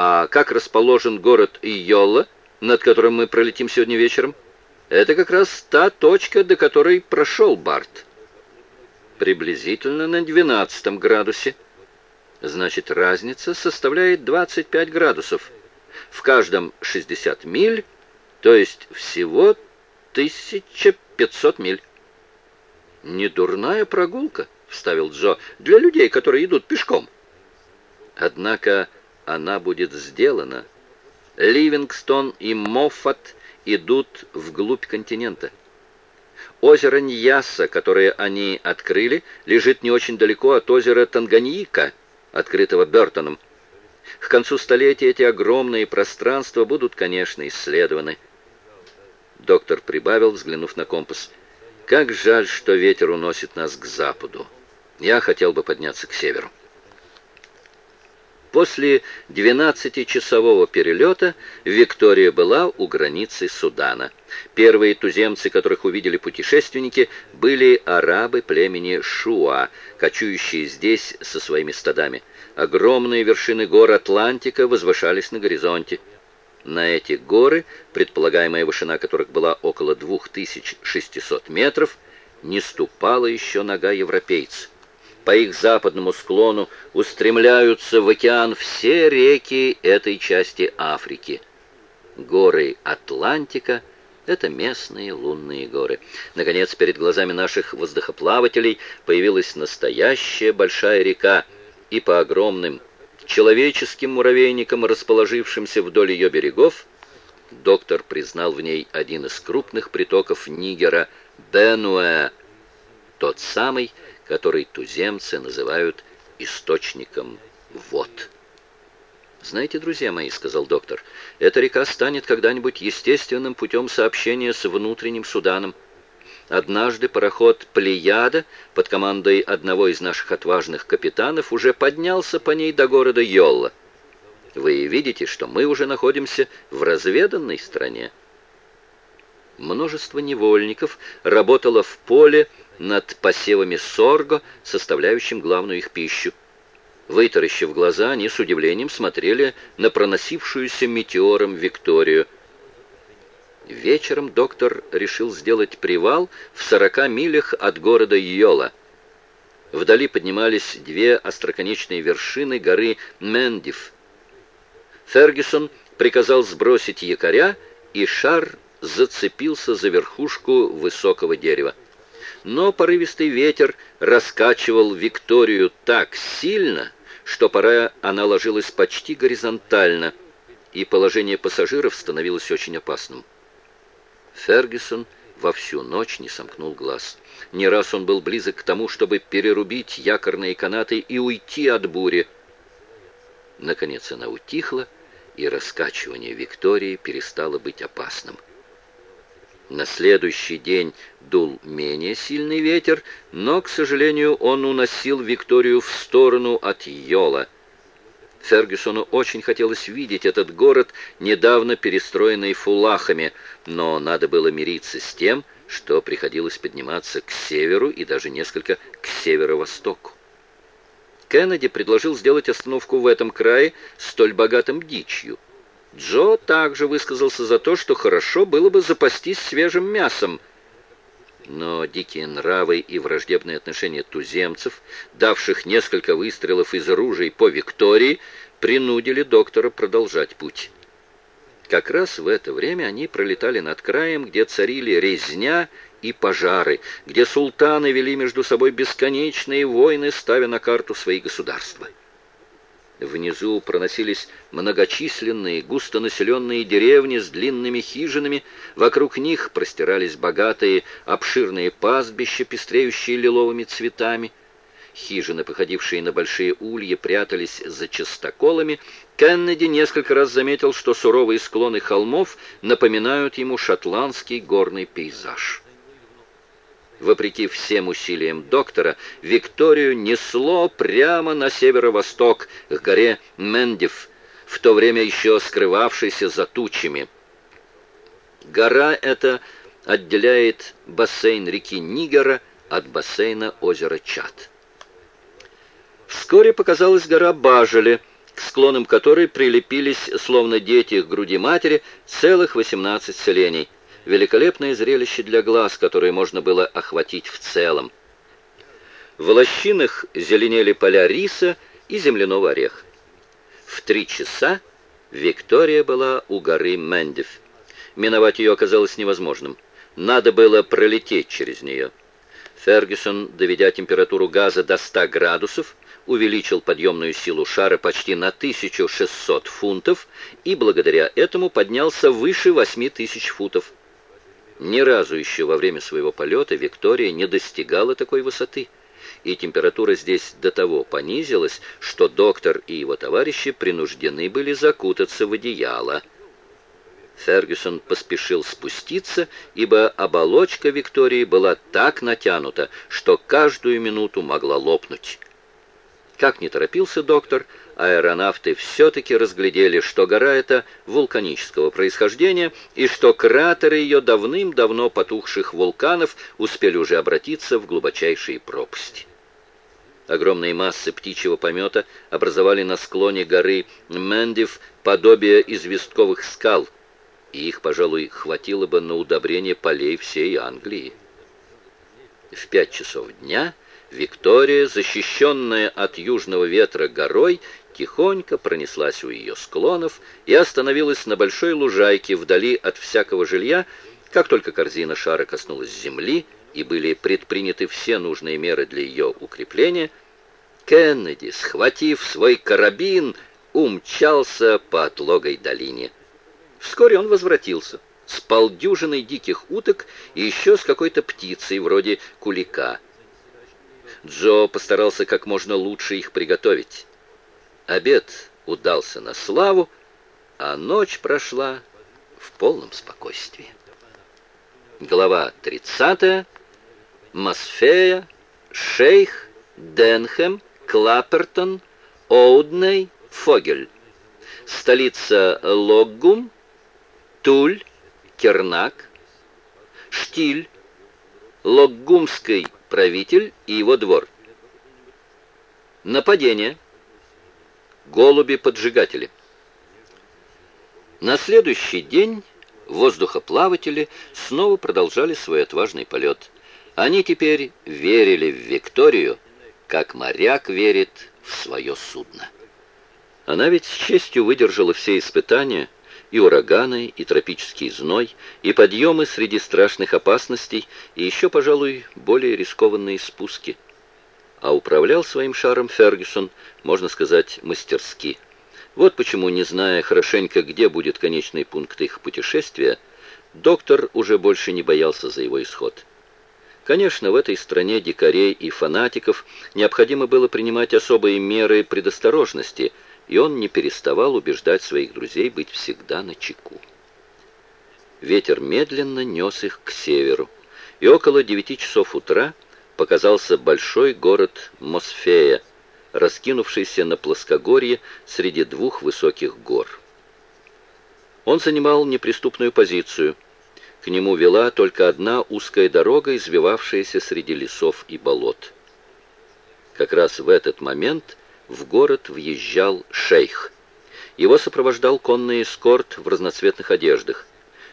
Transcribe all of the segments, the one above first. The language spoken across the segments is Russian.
А как расположен город Йолла, над которым мы пролетим сегодня вечером? Это как раз та точка, до которой прошел Барт. Приблизительно на 12 градусе. Значит, разница составляет 25 градусов. В каждом 60 миль, то есть всего 1500 миль. «Не дурная прогулка», — вставил Джо, — «для людей, которые идут пешком». Однако она будет сделана. Ливингстон и Моффат идут вглубь континента. Озеро Ньяса, которое они открыли, лежит не очень далеко от озера Танганьика, открытого Бертоном. К концу столетия эти огромные пространства будут, конечно, исследованы. Доктор прибавил, взглянув на компас. Как жаль, что ветер уносит нас к западу. Я хотел бы подняться к северу. После 12-часового перелета Виктория была у границы Судана. Первые туземцы, которых увидели путешественники, были арабы племени Шуа, кочующие здесь со своими стадами. Огромные вершины гор Атлантика возвышались на горизонте. На эти горы, предполагаемая вышина которых была около 2600 метров, не ступала еще нога европейца. По их западному склону устремляются в океан все реки этой части Африки. Горы Атлантика — это местные лунные горы. Наконец, перед глазами наших воздухоплавателей появилась настоящая большая река, и по огромным человеческим муравейником, расположившимся вдоль ее берегов, доктор признал в ней один из крупных притоков Нигера – Бенуэ, тот самый, который туземцы называют источником вод. «Знаете, друзья мои, — сказал доктор, — эта река станет когда-нибудь естественным путем сообщения с внутренним Суданом. Однажды пароход «Плеяда» под командой одного из наших отважных капитанов уже поднялся по ней до города Йолла. Вы видите, что мы уже находимся в разведанной стране. Множество невольников работало в поле над посевами сорго, составляющим главную их пищу. Вытаращив глаза, они с удивлением смотрели на проносившуюся метеором Викторию – Вечером доктор решил сделать привал в 40 милях от города Йола. Вдали поднимались две остроконечные вершины горы Мендив. Фергюсон приказал сбросить якоря, и шар зацепился за верхушку высокого дерева. Но порывистый ветер раскачивал Викторию так сильно, что пора она ложилась почти горизонтально, и положение пассажиров становилось очень опасным. Фергюсон во всю ночь не сомкнул глаз. Не раз он был близок к тому, чтобы перерубить якорные канаты и уйти от бури. Наконец она утихла, и раскачивание Виктории перестало быть опасным. На следующий день дул менее сильный ветер, но, к сожалению, он уносил Викторию в сторону от Йола — Фергюсону очень хотелось видеть этот город, недавно перестроенный фулахами, но надо было мириться с тем, что приходилось подниматься к северу и даже несколько к северо-востоку. Кеннеди предложил сделать остановку в этом крае, столь богатым дичью. Джо также высказался за то, что хорошо было бы запастись свежим мясом, но дикие нравы и враждебные отношения туземцев, давших несколько выстрелов из ружей по Виктории, принудили доктора продолжать путь. Как раз в это время они пролетали над краем, где царили резня и пожары, где султаны вели между собой бесконечные войны, ставя на карту свои государства. Внизу проносились многочисленные густонаселенные деревни с длинными хижинами, вокруг них простирались богатые обширные пастбища, пестреющие лиловыми цветами. Хижины, походившие на большие ульи, прятались за частоколами. Кеннеди несколько раз заметил, что суровые склоны холмов напоминают ему шотландский горный пейзаж. Вопреки всем усилиям доктора, Викторию несло прямо на северо-восток, к горе Мендив, в то время еще скрывавшейся за тучами. Гора эта отделяет бассейн реки Нигера от бассейна озера Чад. Вскоре показалась гора Бажели, к склонам которой прилепились, словно дети к груди матери, целых 18 селений. Великолепное зрелище для глаз, которое можно было охватить в целом. В лощинах зеленели поля риса и земляного ореха. В три часа Виктория была у горы Мендев. Миновать ее оказалось невозможным. Надо было пролететь через нее. Фергюсон, доведя температуру газа до 100 градусов, увеличил подъемную силу шара почти на 1600 фунтов и благодаря этому поднялся выше 8000 футов. Ни разу еще во время своего полета Виктория не достигала такой высоты, и температура здесь до того понизилась, что доктор и его товарищи принуждены были закутаться в одеяло. Фергюсон поспешил спуститься, ибо оболочка Виктории была так натянута, что каждую минуту могла лопнуть. Как не торопился доктор, аэронавты все-таки разглядели, что гора эта вулканического происхождения и что кратеры ее давным-давно потухших вулканов успели уже обратиться в глубочайшие пропасти. Огромные массы птичьего помета образовали на склоне горы Мендив подобие известковых скал, и их, пожалуй, хватило бы на удобрение полей всей Англии. В пять часов дня – Виктория, защищенная от южного ветра горой, тихонько пронеслась у ее склонов и остановилась на большой лужайке вдали от всякого жилья, как только корзина шара коснулась земли и были предприняты все нужные меры для ее укрепления, Кеннеди, схватив свой карабин, умчался по отлогой долине. Вскоре он возвратился с полдюжиной диких уток и еще с какой-то птицей вроде кулика — Джо постарался как можно лучше их приготовить. Обед удался на славу, а ночь прошла в полном спокойствии. Глава 30. Мосфея, Шейх, Денхэм, Клаппертон, Оудней, Фогель. Столица Логгум, Туль, Кернак, Штиль, Логгумской правитель и его двор. Нападение. Голуби-поджигатели. На следующий день воздухоплаватели снова продолжали свой отважный полет. Они теперь верили в Викторию, как моряк верит в свое судно. Она ведь с честью выдержала все испытания, и ураганы, и тропический зной, и подъемы среди страшных опасностей, и еще, пожалуй, более рискованные спуски. А управлял своим шаром Фергюсон, можно сказать, мастерски. Вот почему, не зная хорошенько, где будет конечный пункт их путешествия, доктор уже больше не боялся за его исход. Конечно, в этой стране дикарей и фанатиков необходимо было принимать особые меры предосторожности – и он не переставал убеждать своих друзей быть всегда на чеку. Ветер медленно нес их к северу, и около девяти часов утра показался большой город Мосфея, раскинувшийся на плоскогорье среди двух высоких гор. Он занимал неприступную позицию. К нему вела только одна узкая дорога, извивавшаяся среди лесов и болот. Как раз в этот момент в город въезжал шейх. Его сопровождал конный эскорт в разноцветных одеждах.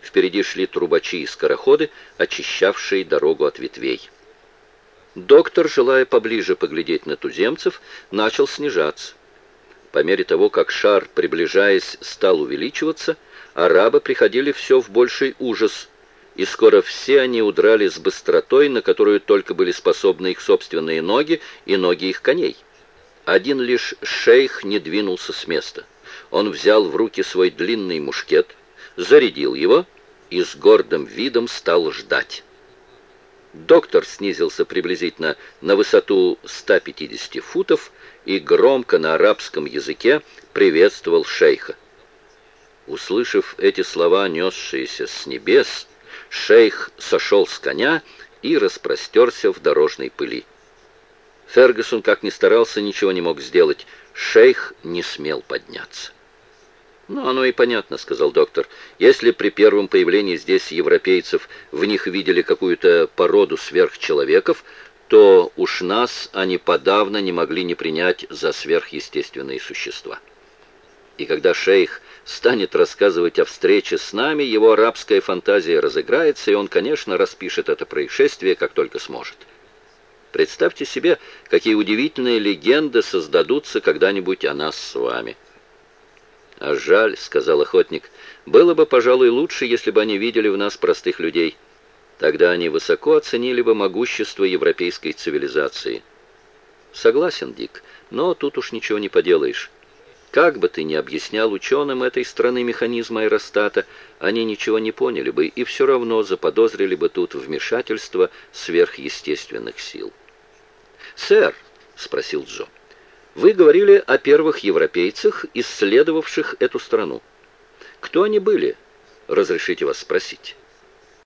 Впереди шли трубачи и скороходы, очищавшие дорогу от ветвей. Доктор, желая поближе поглядеть на туземцев, начал снижаться. По мере того, как шар, приближаясь, стал увеличиваться, арабы приходили все в больший ужас, и скоро все они удрали с быстротой, на которую только были способны их собственные ноги и ноги их коней. Один лишь шейх не двинулся с места. Он взял в руки свой длинный мушкет, зарядил его и с гордым видом стал ждать. Доктор снизился приблизительно на высоту 150 футов и громко на арабском языке приветствовал шейха. Услышав эти слова, несшиеся с небес, шейх сошел с коня и распростерся в дорожной пыли. Фергюсон, как ни старался, ничего не мог сделать. Шейх не смел подняться. «Ну, оно и понятно», — сказал доктор. «Если при первом появлении здесь европейцев в них видели какую-то породу сверхчеловеков, то уж нас они подавно не могли не принять за сверхъестественные существа». И когда шейх станет рассказывать о встрече с нами, его арабская фантазия разыграется, и он, конечно, распишет это происшествие, как только сможет. Представьте себе, какие удивительные легенды создадутся когда-нибудь о нас с вами. «А жаль», — сказал охотник, — «было бы, пожалуй, лучше, если бы они видели в нас простых людей. Тогда они высоко оценили бы могущество европейской цивилизации». «Согласен, Дик, но тут уж ничего не поделаешь. Как бы ты ни объяснял ученым этой страны механизм аэростата, они ничего не поняли бы и все равно заподозрили бы тут вмешательство сверхъестественных сил». «Сэр», — спросил Джо, — вы говорили о первых европейцах, исследовавших эту страну. Кто они были? Разрешите вас спросить.